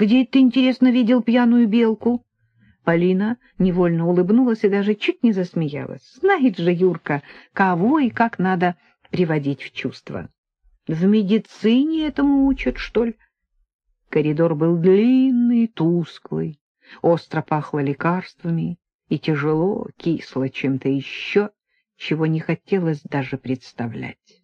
Где ты, интересно, видел пьяную белку? Полина невольно улыбнулась и даже чуть не засмеялась. Знает же Юрка, кого и как надо приводить в чувство. В медицине этому учат, что ли? Коридор был длинный, тусклый, остро пахло лекарствами и тяжело, кисло чем-то еще, чего не хотелось даже представлять.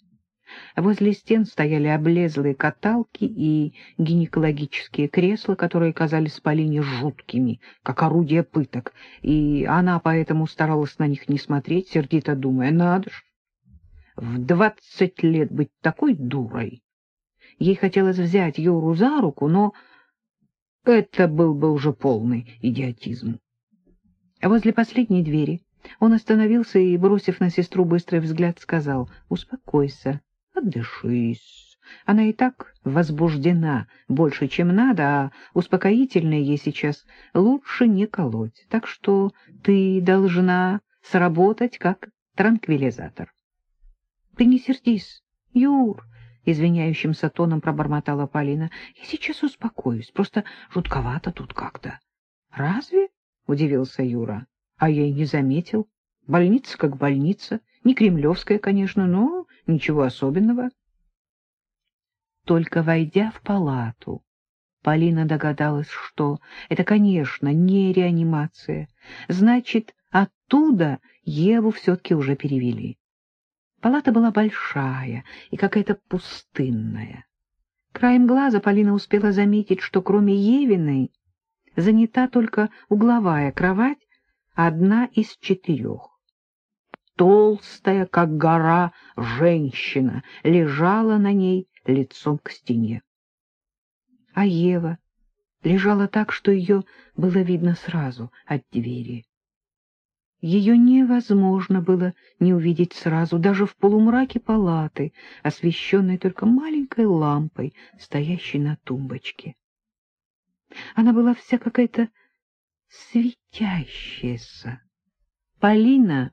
Возле стен стояли облезлые каталки и гинекологические кресла, которые казались Полине жуткими, как орудие пыток, и она поэтому старалась на них не смотреть, сердито думая, надо ж, в двадцать лет быть такой дурой. Ей хотелось взять Юру за руку, но это был бы уже полный идиотизм. Возле последней двери он остановился и, бросив на сестру быстрый взгляд, сказал «Успокойся, отдышись». Она и так возбуждена больше, чем надо, а успокоительное ей сейчас лучше не колоть, так что ты должна сработать как транквилизатор. — Ты не сердись, Юр, — извиняющимся тоном пробормотала Полина. — Я сейчас успокоюсь, просто жутковато тут как-то. — Разве? — удивился Юра. — А я и не заметил. Больница как больница, не кремлевская, конечно, но ничего особенного. Только войдя в палату, Полина догадалась, что это, конечно, не реанимация. Значит, оттуда Еву все-таки уже перевели. Палата была большая и какая-то пустынная. Краем глаза Полина успела заметить, что кроме Евиной занята только угловая кровать, одна из четырех. Толстая, как гора, женщина лежала на ней лицом к стене. А Ева лежала так, что ее было видно сразу от двери. Ее невозможно было не увидеть сразу, даже в полумраке палаты, освещенной только маленькой лампой, стоящей на тумбочке. Она была вся какая-то светящаяся. Полина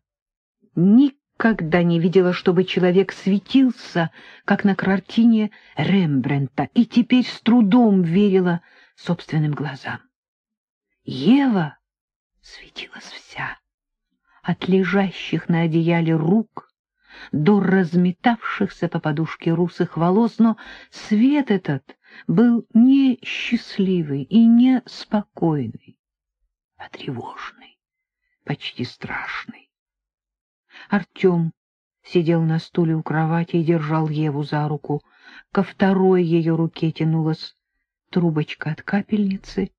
никогда не видела, чтобы человек светился, как на картине Рембрандта, и теперь с трудом верила собственным глазам. Ева светилась вся от лежащих на одеяле рук до разметавшихся по подушке русых волос, но свет этот был не счастливый и не спокойный, а тревожный, почти страшный. Артем сидел на стуле у кровати и держал Еву за руку. Ко второй ее руке тянулась трубочка от капельницы.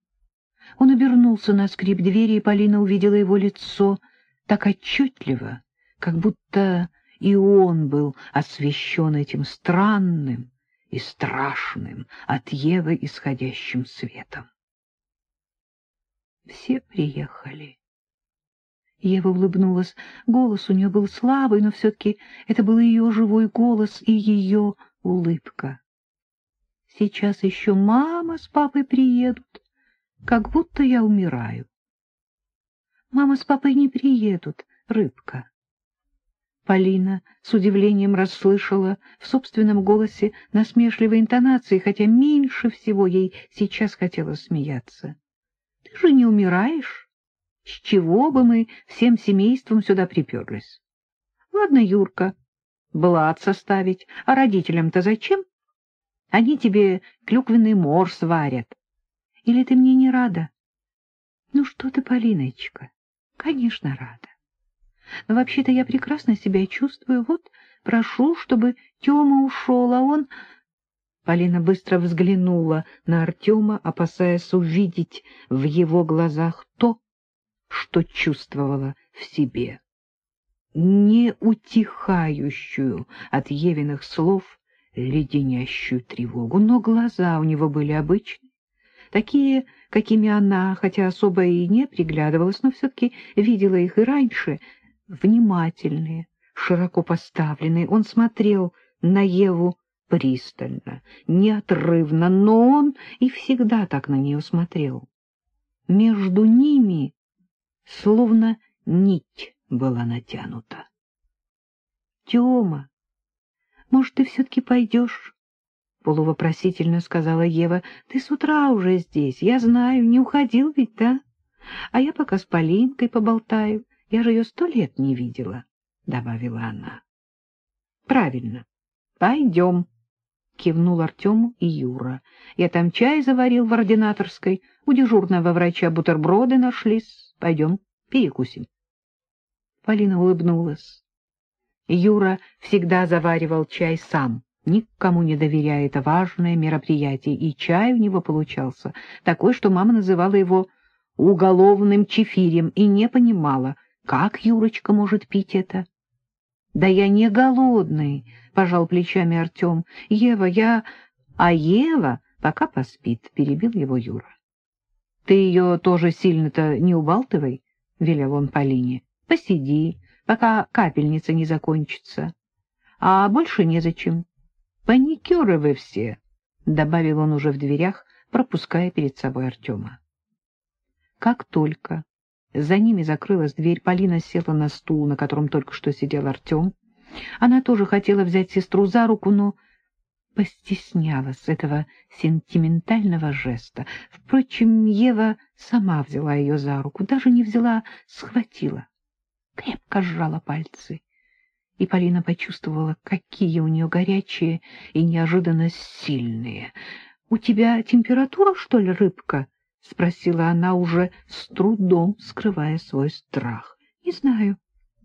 Он обернулся на скрип двери, и Полина увидела его лицо — так отчетливо, как будто и он был освещен этим странным и страшным от Евы исходящим светом. Все приехали. Ева улыбнулась. Голос у нее был слабый, но все-таки это был ее живой голос и ее улыбка. Сейчас еще мама с папой приедут, как будто я умираю. Мама с папой не приедут, рыбка. Полина с удивлением расслышала в собственном голосе насмешливые интонации, хотя меньше всего ей сейчас хотелось смеяться. — Ты же не умираешь? С чего бы мы всем семейством сюда приперлись? — Ладно, Юрка, блат составить, а родителям-то зачем? Они тебе клюквенный морс варят. Или ты мне не рада? — Ну что ты, Полиночка? Конечно, рада. Но вообще-то я прекрасно себя чувствую. Вот прошу, чтобы Тёма ушел, а он... Полина быстро взглянула на Артема, опасаясь увидеть в его глазах то, что чувствовала в себе. Не утихающую от Евиных слов леденящую тревогу, но глаза у него были обычные, такие, какими она, хотя особо и не приглядывалась, но все-таки видела их и раньше, внимательные, широко поставленные. Он смотрел на Еву пристально, неотрывно, но он и всегда так на нее смотрел. Между ними словно нить была натянута. — Тёма, может, ты все-таки пойдешь? полувопросительно сказала Ева. — Ты с утра уже здесь, я знаю, не уходил ведь, да? А я пока с Полинкой поболтаю, я же ее сто лет не видела, — добавила она. — Правильно, пойдем, — кивнул Артему и Юра. Я там чай заварил в ординаторской, у дежурного врача бутерброды нашлись. Пойдем, перекусим. Полина улыбнулась. Юра всегда заваривал чай сам никому не доверяя это важное мероприятие, и чай у него получался такой, что мама называла его уголовным чефирем и не понимала, как Юрочка может пить это. — Да я не голодный, — пожал плечами Артем. — Ева, я... А Ева пока поспит, — перебил его Юра. — Ты ее тоже сильно-то не убалтывай, — велел он Полине. — Посиди, пока капельница не закончится. А больше незачем. Паникеры вы все, — добавил он уже в дверях, пропуская перед собой Артема. Как только за ними закрылась дверь, Полина села на стул, на котором только что сидел Артем. Она тоже хотела взять сестру за руку, но постеснялась этого сентиментального жеста. Впрочем, Ева сама взяла ее за руку, даже не взяла, схватила. Крепко сжала пальцы и Полина почувствовала, какие у нее горячие и неожиданно сильные. — У тебя температура, что ли, рыбка? — спросила она уже с трудом, скрывая свой страх. — Не знаю,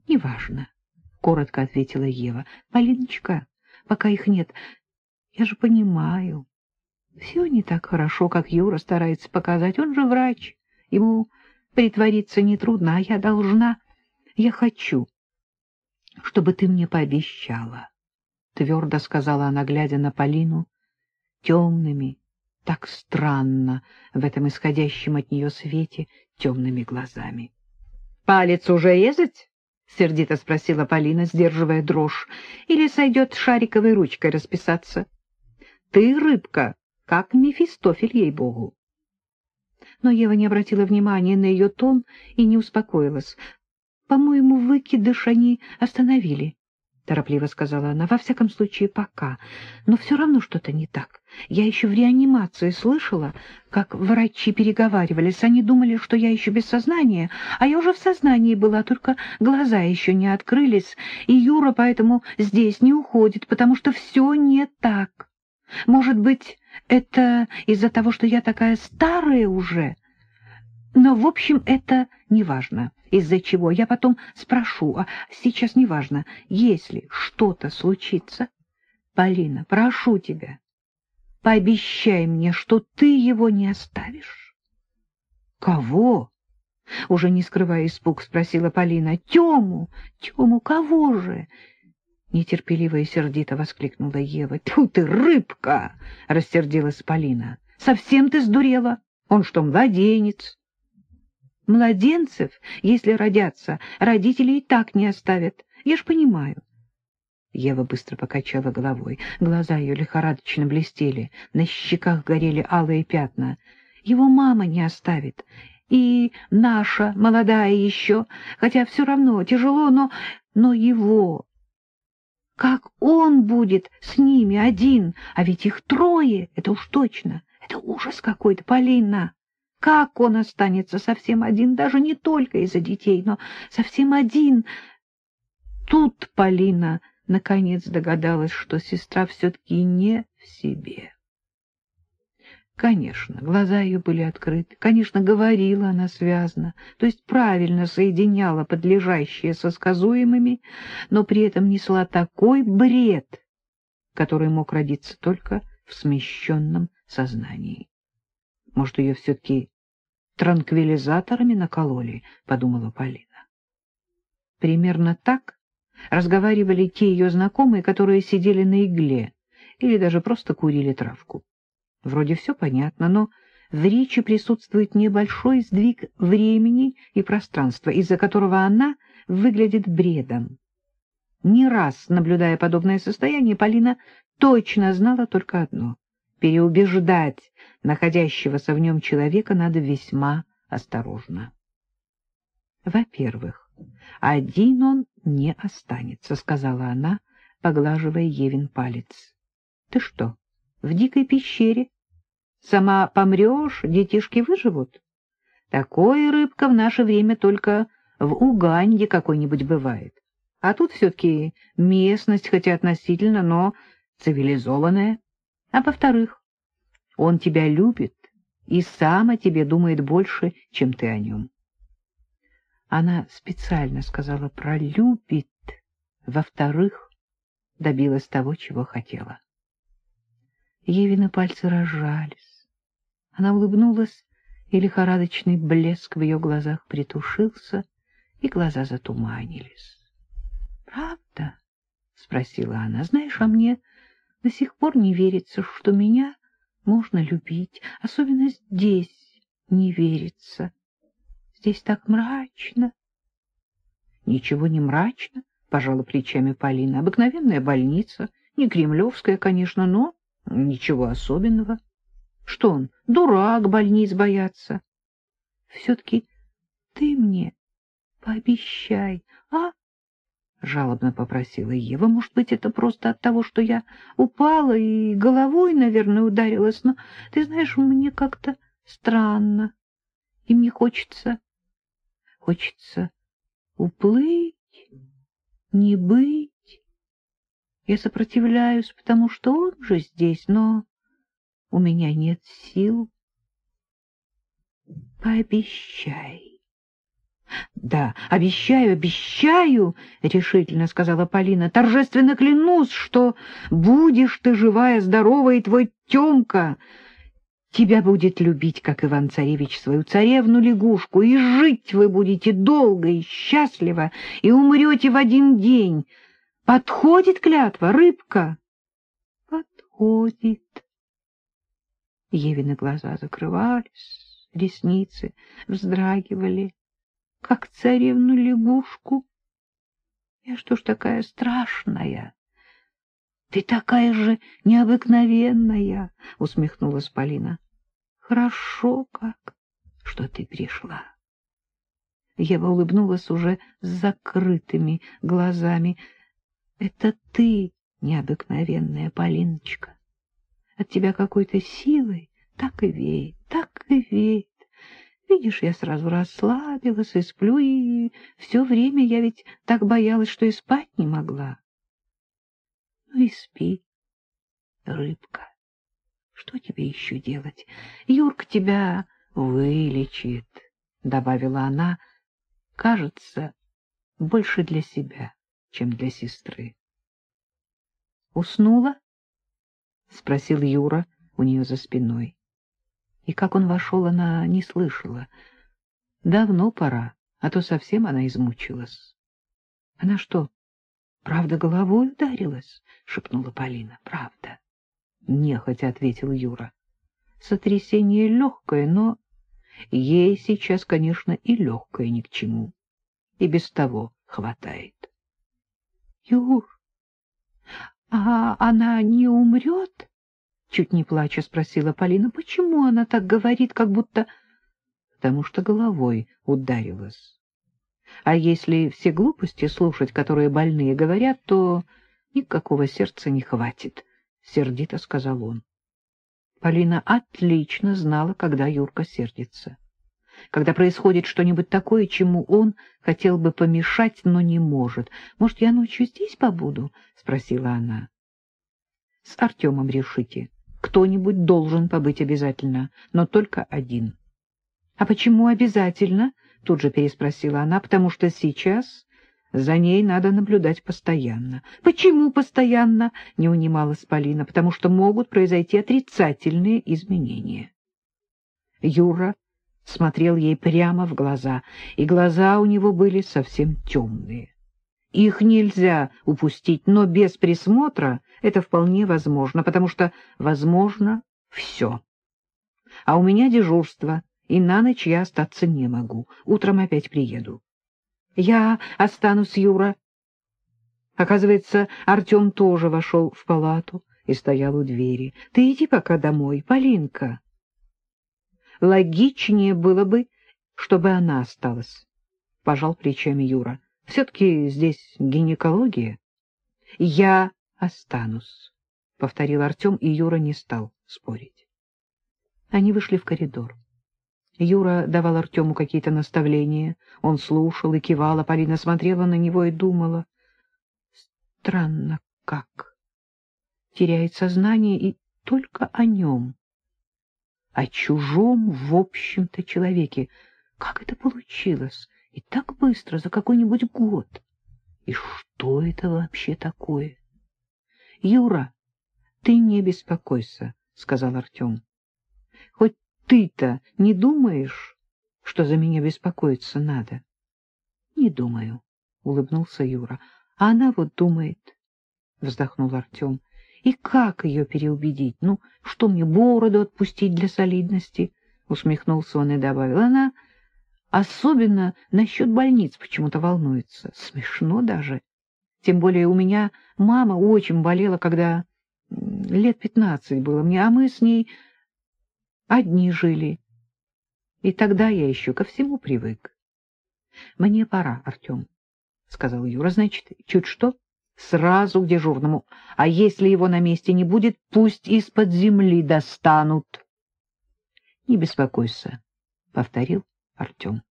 неважно, — коротко ответила Ева. — Полиночка, пока их нет, я же понимаю. Все не так хорошо, как Юра старается показать. Он же врач, ему притвориться нетрудно, а я должна, я хочу чтобы ты мне пообещала, — твердо сказала она, глядя на Полину, темными, так странно в этом исходящем от нее свете темными глазами. — Палец уже резать? — сердито спросила Полина, сдерживая дрожь. — Или сойдет шариковой ручкой расписаться? — Ты, рыбка, как Мефистофель, ей-богу. Но Ева не обратила внимания на ее тон и не успокоилась. По-моему, выкидыш они остановили, — торопливо сказала она. — Во всяком случае, пока. Но все равно что-то не так. Я еще в реанимации слышала, как врачи переговаривались. Они думали, что я еще без сознания, а я уже в сознании была, только глаза еще не открылись, и Юра поэтому здесь не уходит, потому что все не так. Может быть, это из-за того, что я такая старая уже? Но, в общем, это неважно из-за чего. Я потом спрошу, а сейчас неважно, если что-то случится. Полина, прошу тебя, пообещай мне, что ты его не оставишь. — Кого? — уже не скрывая испуг, спросила Полина. — Тему! Тему кого же? Нетерпеливо и сердито воскликнула Ева. — Тьфу ты, рыбка! — рассердилась Полина. — Совсем ты сдурела? Он что, младенец? Младенцев, если родятся, родители и так не оставят. Я ж понимаю. Ева быстро покачала головой. Глаза ее лихорадочно блестели, на щеках горели алые пятна. Его мама не оставит. И наша, молодая еще, хотя все равно тяжело, но... но его... Как он будет с ними один, а ведь их трое, это уж точно. Это ужас какой-то, Полина. Как он останется совсем один, даже не только из-за детей, но совсем один? Тут Полина наконец догадалась, что сестра все-таки не в себе. Конечно, глаза ее были открыты, конечно, говорила она связно, то есть правильно соединяла подлежащее со сказуемыми, но при этом несла такой бред, который мог родиться только в смещенном сознании. Может, ее все-таки транквилизаторами накололи, — подумала Полина. Примерно так разговаривали те ее знакомые, которые сидели на игле или даже просто курили травку. Вроде все понятно, но в речи присутствует небольшой сдвиг времени и пространства, из-за которого она выглядит бредом. Не раз, наблюдая подобное состояние, Полина точно знала только одно переубеждать находящегося в нем человека надо весьма осторожно. Во-первых, один он не останется, — сказала она, поглаживая Евин палец. — Ты что, в дикой пещере. Сама помрешь, детишки выживут. Такое рыбка в наше время только в Уганде какой-нибудь бывает. А тут все-таки местность, хотя относительно, но цивилизованная. А во-вторых, он тебя любит и сам о тебе думает больше, чем ты о нем. Она специально сказала про «любит», во-вторых, добилась того, чего хотела. Евины пальцы разжались. Она улыбнулась, и лихорадочный блеск в ее глазах притушился, и глаза затуманились. — Правда? — спросила она. — Знаешь, а мне до сих пор не верится, что меня можно любить. Особенно здесь не верится. Здесь так мрачно. — Ничего не мрачно, — пожала плечами Полина. — Обыкновенная больница, не кремлевская, конечно, но ничего особенного. Что он, дурак, больниц бояться? Все-таки ты мне пообещай, а? — жалобно попросила Ева. — Может быть, это просто от того, что я упала и головой, наверное, ударилась, но, ты знаешь, мне как-то странно, и мне хочется Хочется уплыть, не быть. Я сопротивляюсь, потому что он же здесь, но у меня нет сил. Пообещай. — Да, обещаю, обещаю, — решительно сказала Полина. — Торжественно клянусь, что будешь ты живая, здоровая, и твой Темка тебя будет любить, как Иван-царевич свою царевну-лягушку, и жить вы будете долго и счастливо, и умрете в один день. Подходит клятва, рыбка? Подходит. Евины глаза закрывались, ресницы вздрагивали, как царевну-лягушку. Я что ж такая страшная? — Ты такая же необыкновенная, — усмехнулась Полина. — Хорошо как, что ты пришла. Ева улыбнулась уже с закрытыми глазами. — Это ты необыкновенная, Полиночка. От тебя какой-то силой так и веет, так и веет. Видишь, я сразу расслабилась и сплю, и все время я ведь так боялась, что и спать не могла. Ну и спи, рыбка. Что тебе еще делать? Юрка тебя вылечит, — добавила она, — кажется, больше для себя, чем для сестры. — Уснула? — спросил Юра у нее за спиной. И как он вошел, она не слышала. Давно пора, а то совсем она измучилась. Она что, Правда, головой ударилась? — шепнула Полина. — Правда. — Нехотя ответил Юра. — Сотрясение легкое, но ей сейчас, конечно, и легкое ни к чему. И без того хватает. — Юр, а она не умрет? — чуть не плача спросила Полина. — Почему она так говорит, как будто... — Потому что головой ударилась. А если все глупости слушать, которые больные говорят, то никакого сердца не хватит, — сердито сказал он. Полина отлично знала, когда Юрка сердится. Когда происходит что-нибудь такое, чему он хотел бы помешать, но не может. — Может, я ночью здесь побуду? — спросила она. — С Артемом решите. Кто-нибудь должен побыть обязательно, но только один. — А почему обязательно? —— тут же переспросила она, — потому что сейчас за ней надо наблюдать постоянно. — Почему постоянно? — не унималась Полина. — Потому что могут произойти отрицательные изменения. Юра смотрел ей прямо в глаза, и глаза у него были совсем темные. Их нельзя упустить, но без присмотра это вполне возможно, потому что возможно все. А у меня дежурство — и на ночь я остаться не могу. Утром опять приеду. Я останусь, Юра. Оказывается, Артем тоже вошел в палату и стоял у двери. Ты иди пока домой, Полинка. Логичнее было бы, чтобы она осталась, — пожал плечами Юра. Все-таки здесь гинекология. Я останусь. повторил Артем, и Юра не стал спорить. Они вышли в коридор. Юра давал Артему какие-то наставления. Он слушал и кивал, а Полина смотрела на него и думала. Странно как. Теряет сознание и только о нем. О чужом, в общем-то, человеке. Как это получилось? И так быстро, за какой-нибудь год. И что это вообще такое? — Юра, ты не беспокойся, — сказал Артем. — Хоть ты-то не думаешь, что за меня беспокоиться надо? — Не думаю, — улыбнулся Юра. — А она вот думает, — вздохнул Артем. — И как ее переубедить? Ну, что мне, бороду отпустить для солидности? — усмехнулся он и добавил. — Она особенно насчет больниц почему-то волнуется. Смешно даже. Тем более у меня мама очень болела, когда лет пятнадцать было мне, а мы с ней одни жили. И тогда я еще ко всему привык. — Мне пора, Артем, — сказал Юра. — Значит, чуть что, сразу к дежурному. А если его на месте не будет, пусть из-под земли достанут. — Не беспокойся, — повторил Артем.